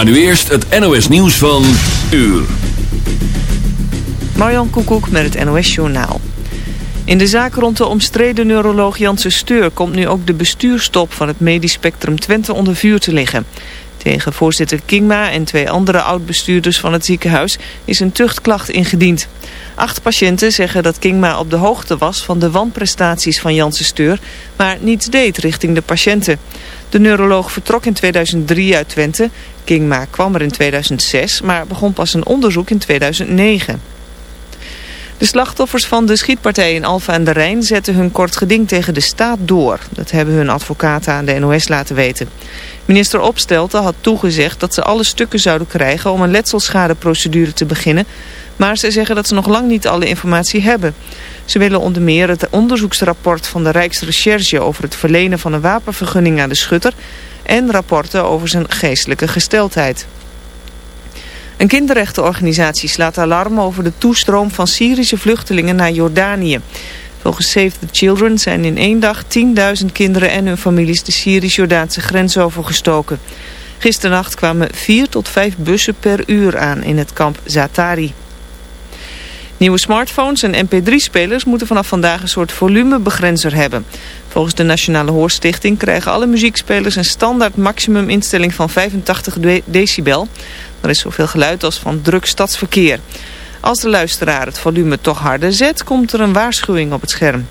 Maar nu eerst het NOS nieuws van uur. Marjan Koekoek met het NOS Journaal. In de zaak rond de omstreden neuroloog Janssen Steur... komt nu ook de bestuurstop van het medisch spectrum Twente onder vuur te liggen. Tegen voorzitter Kingma en twee andere oudbestuurders van het ziekenhuis is een tuchtklacht ingediend. Acht patiënten zeggen dat Kingma op de hoogte was van de wanprestaties van Janssen Steur, maar niets deed richting de patiënten. De neuroloog vertrok in 2003 uit Twente. Kingma kwam er in 2006, maar begon pas een onderzoek in 2009. De slachtoffers van de schietpartij in Alfa aan de Rijn zetten hun kort geding tegen de staat door. Dat hebben hun advocaten aan de NOS laten weten. Minister Opstelten had toegezegd dat ze alle stukken zouden krijgen om een letselschadeprocedure te beginnen, maar ze zeggen dat ze nog lang niet alle informatie hebben. Ze willen onder meer het onderzoeksrapport van de Rijksrecherche over het verlenen van een wapenvergunning aan de schutter en rapporten over zijn geestelijke gesteldheid. Een kinderrechtenorganisatie slaat alarm over de toestroom van Syrische vluchtelingen naar Jordanië. Volgens Save the Children zijn in één dag 10.000 kinderen en hun families de Syrisch-Jordaanse grens overgestoken. Gisternacht kwamen 4 tot 5 bussen per uur aan in het kamp Zatari. Nieuwe smartphones en mp3-spelers moeten vanaf vandaag een soort volumebegrenzer hebben. Volgens de Nationale Hoorstichting krijgen alle muziekspelers een standaard maximuminstelling van 85 decibel. Er is zoveel geluid als van druk stadsverkeer. Als de luisteraar het volume toch harder zet, komt er een waarschuwing op het scherm.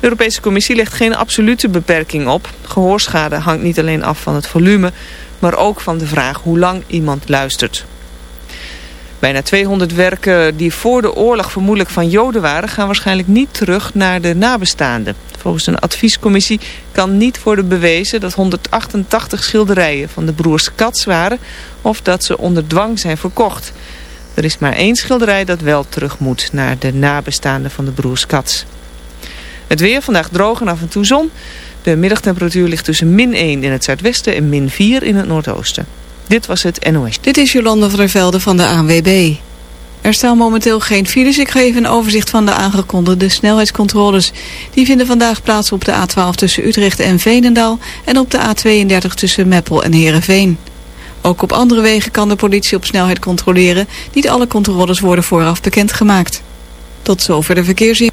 De Europese Commissie legt geen absolute beperking op. Gehoorschade hangt niet alleen af van het volume, maar ook van de vraag hoe lang iemand luistert. Bijna 200 werken die voor de oorlog vermoedelijk van Joden waren... gaan waarschijnlijk niet terug naar de nabestaanden. Volgens een adviescommissie kan niet worden bewezen... dat 188 schilderijen van de broers Katz waren... of dat ze onder dwang zijn verkocht... Er is maar één schilderij dat wel terug moet naar de nabestaanden van de broers Kats. Het weer vandaag droog en af en toe zon. De middagtemperatuur ligt tussen min 1 in het zuidwesten en min 4 in het noordoosten. Dit was het NOS. Dit is Jolanda van der Velde van de ANWB. Er staan momenteel geen files. Ik geef een overzicht van de aangekondigde snelheidscontroles. Die vinden vandaag plaats op de A12 tussen Utrecht en Veenendaal... en op de A32 tussen Meppel en Heerenveen. Ook op andere wegen kan de politie op snelheid controleren. Niet alle controles worden vooraf bekendgemaakt. Tot zover de verkeersinformatie.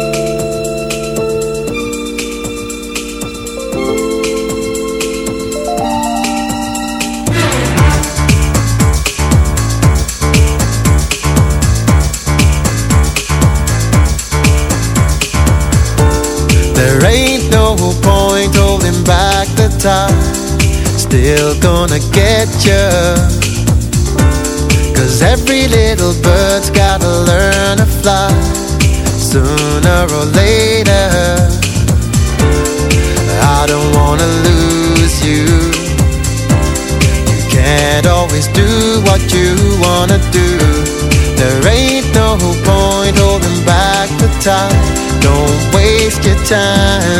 holding back the top Still gonna get you Cause every little bird's gotta learn to fly Sooner or later I don't wanna lose you You can't always do what you wanna do There ain't no point holding back the top Don't waste your time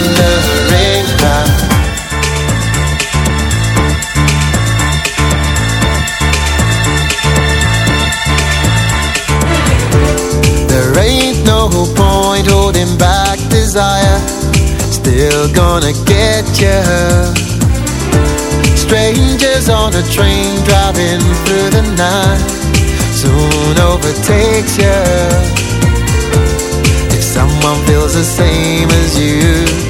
a There ain't no point holding back desire Still gonna get Strangers on a train driving through the night Soon overtakes someone feels the same as you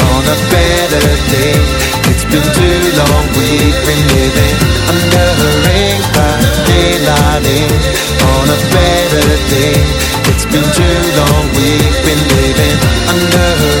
on a better day It's been too long we've been living Under a ring by daylight On a better day It's been too long we've been living Under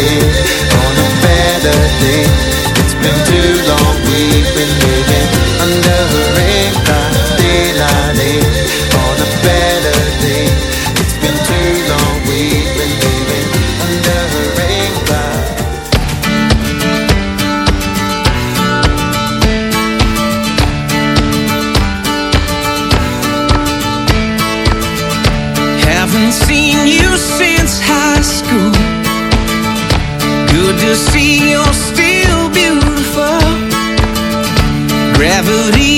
on a day. It's been too long, we've been living under a rain. see you're still beautiful. Gravity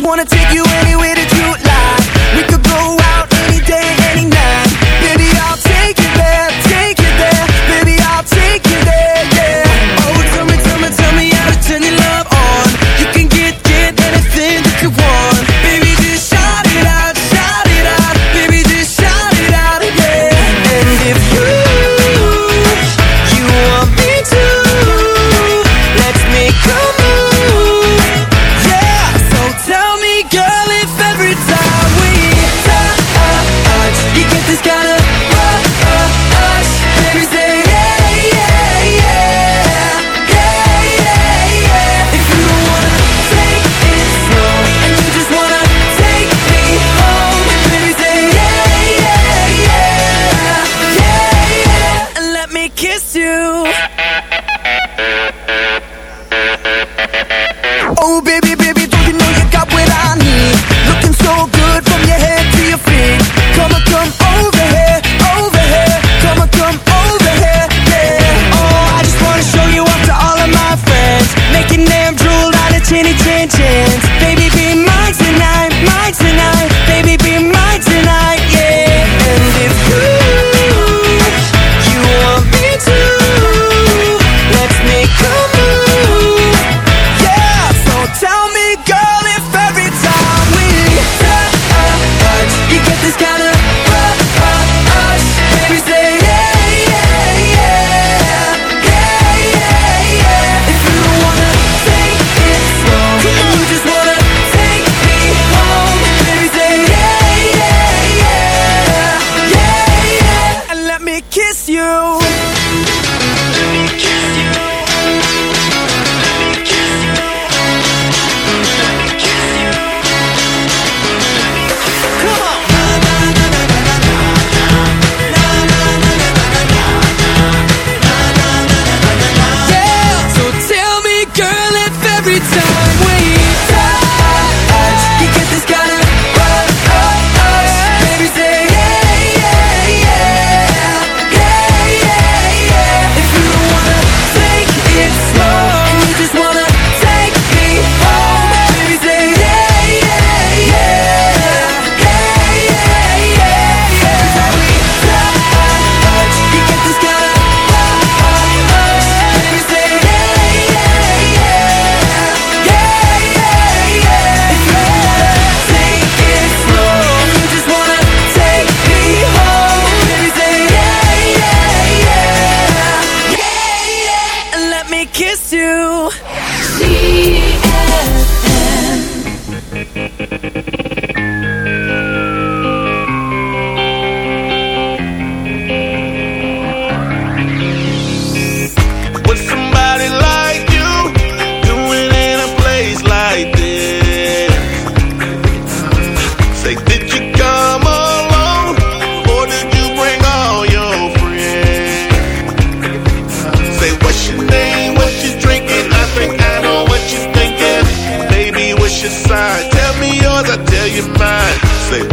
just wanna take you anywhere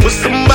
was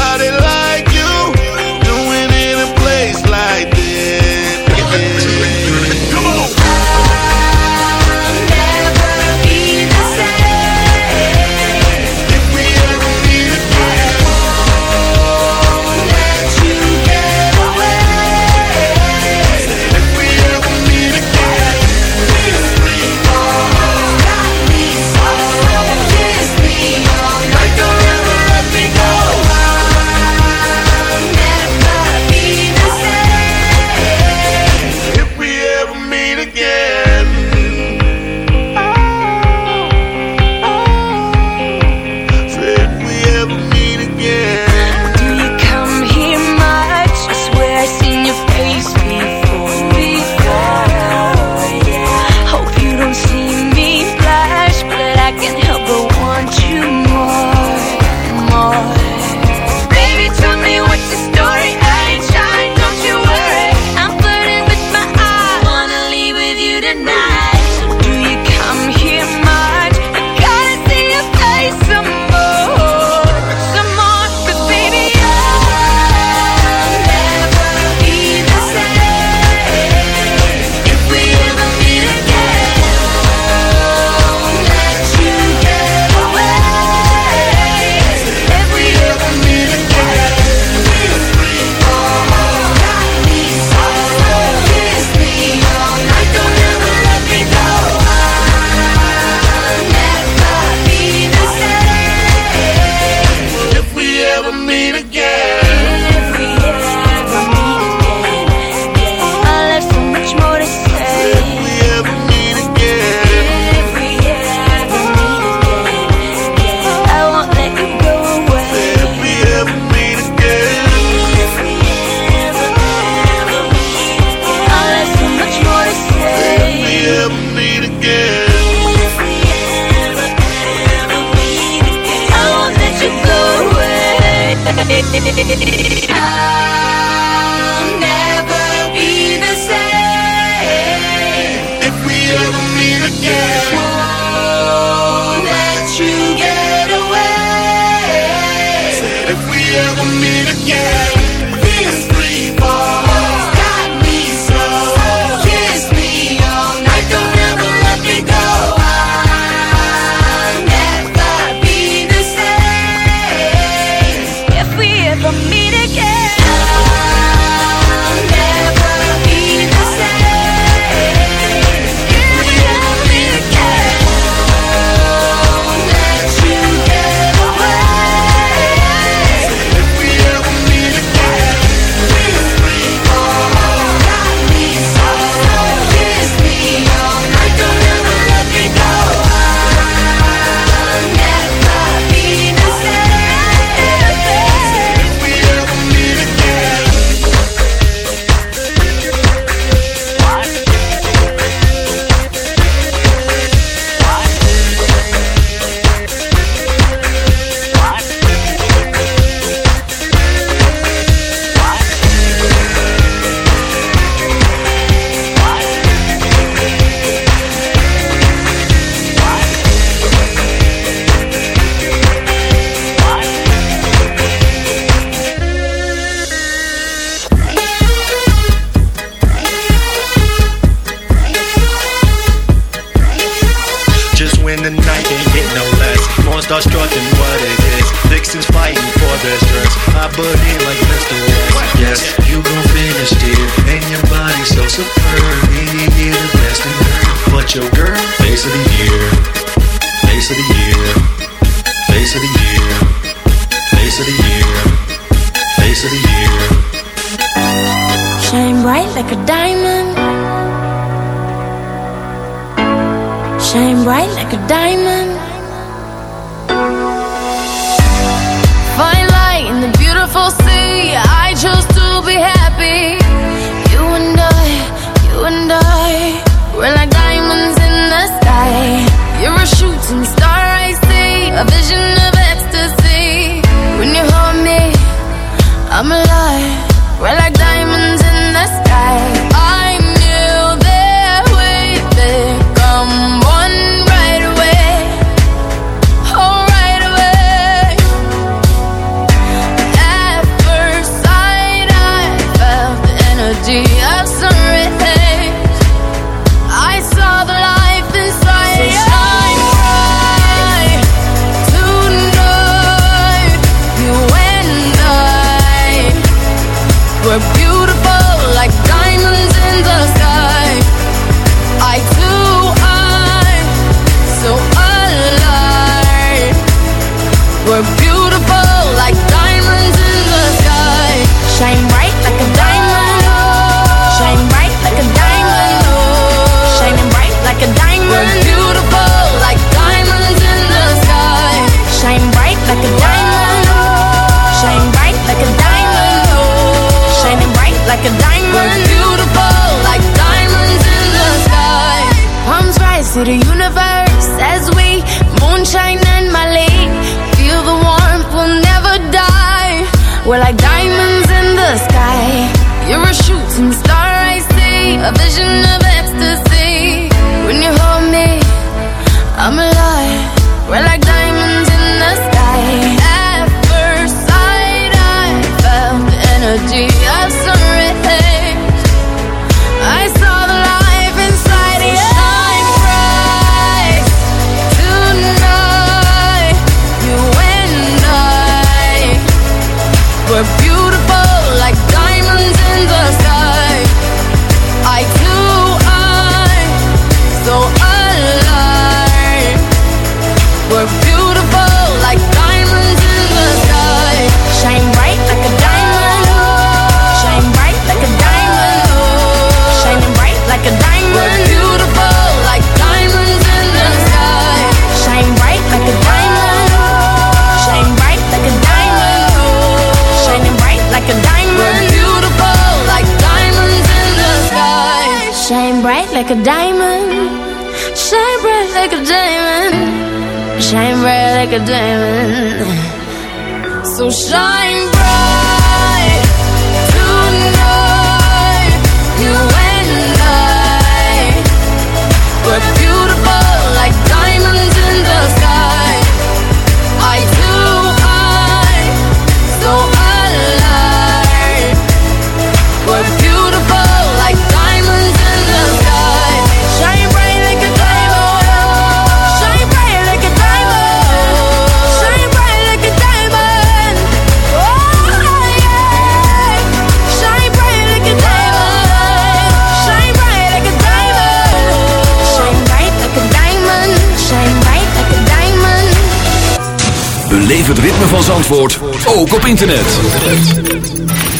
Zandvoort ook op internet.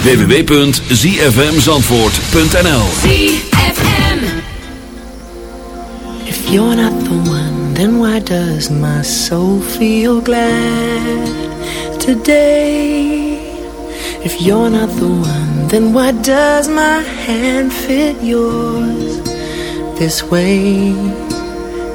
www.zfmzandvoort.nl If you're not the one, then why does my soul feel glad today? If you're not the one, then why does my hand fit yours this way?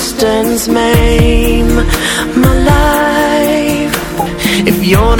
distance maim my life if you're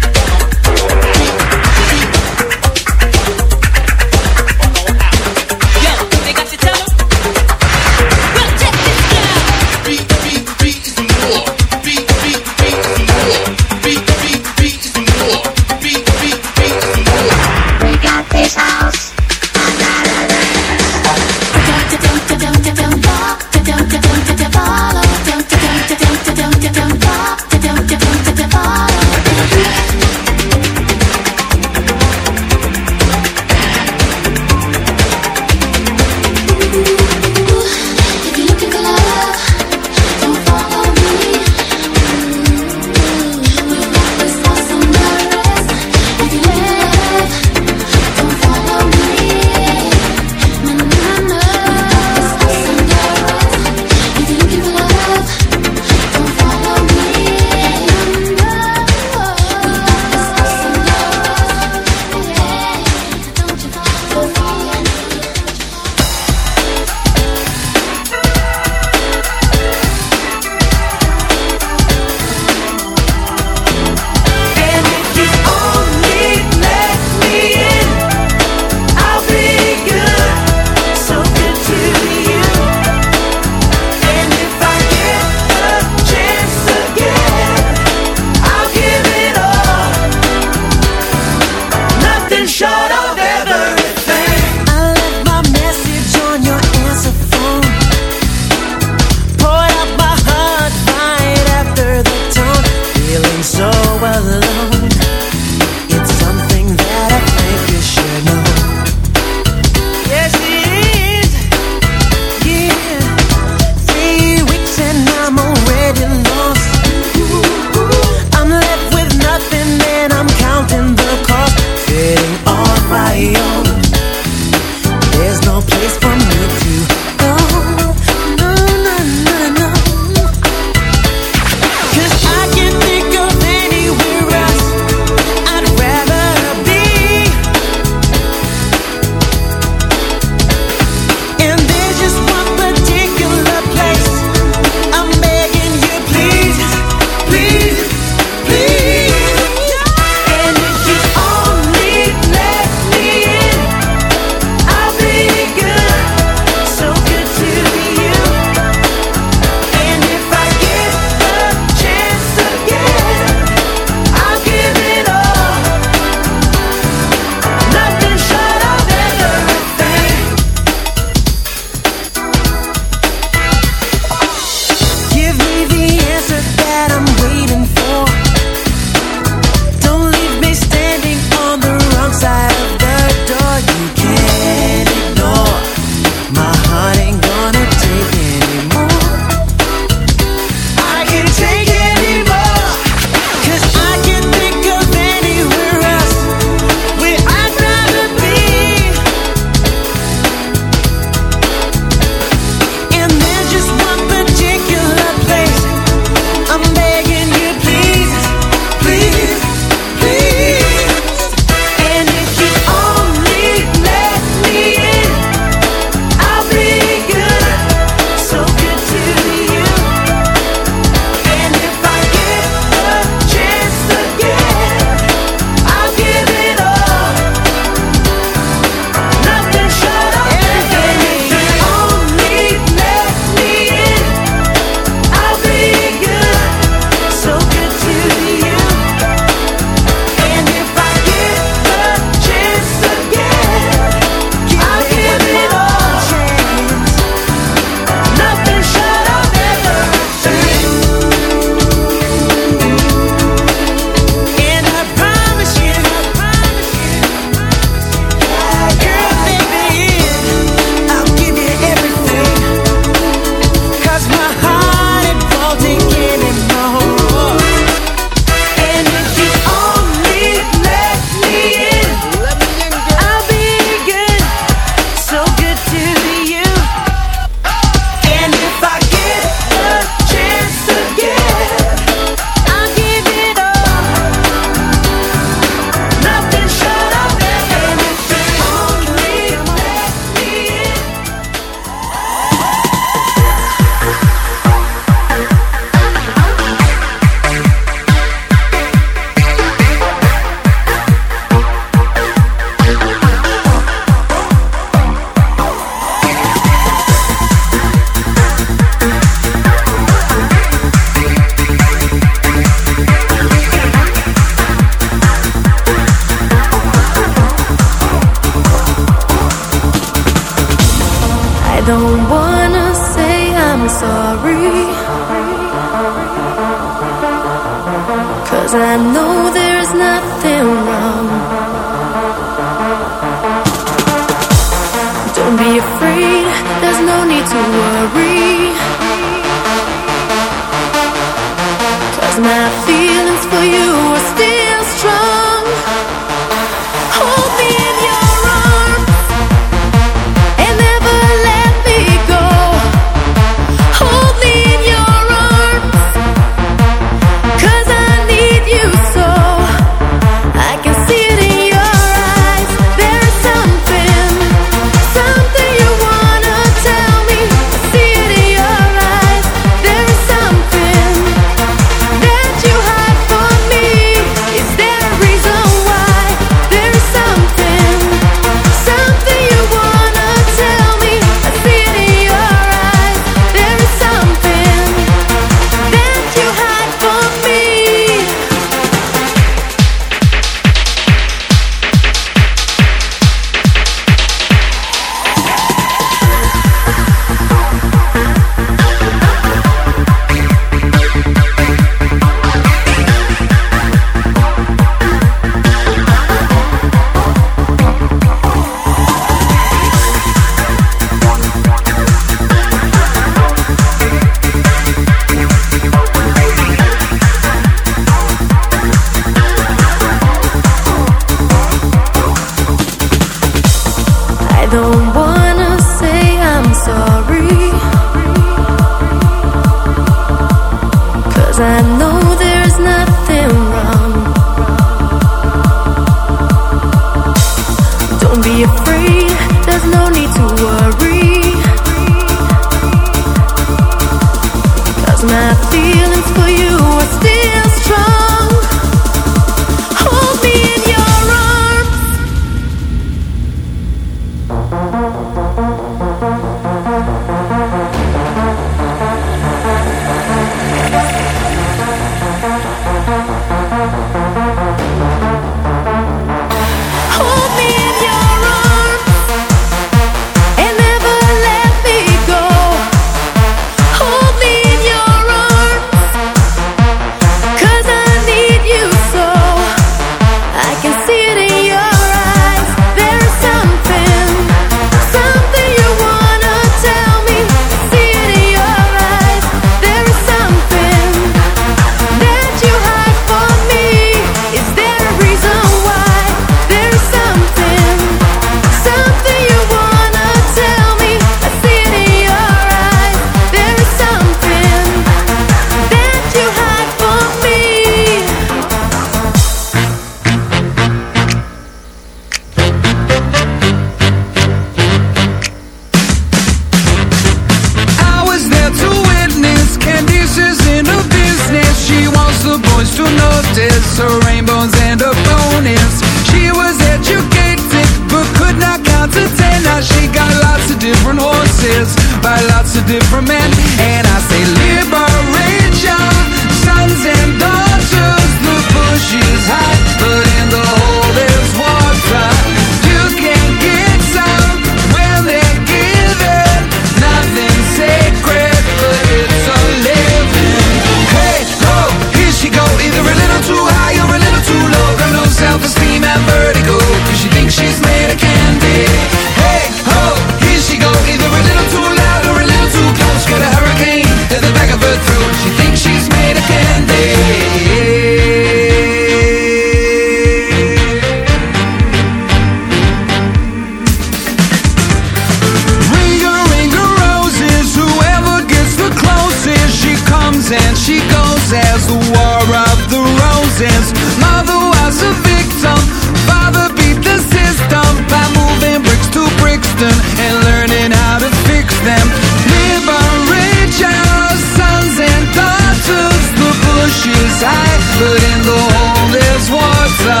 but in the hole there's water.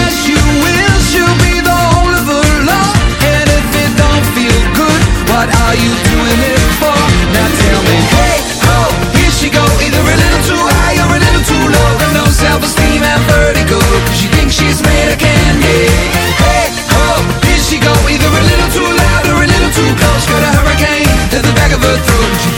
As you she'll be the of her love. And if it don't feel good, what are you doing it for? Now tell me, hey ho, here she go, either a little too high or a little too low. No self-esteem and she thinks she's made of candy. Hey ho, here she go, either a little too loud or a little too close. Got a hurricane the back of her throat.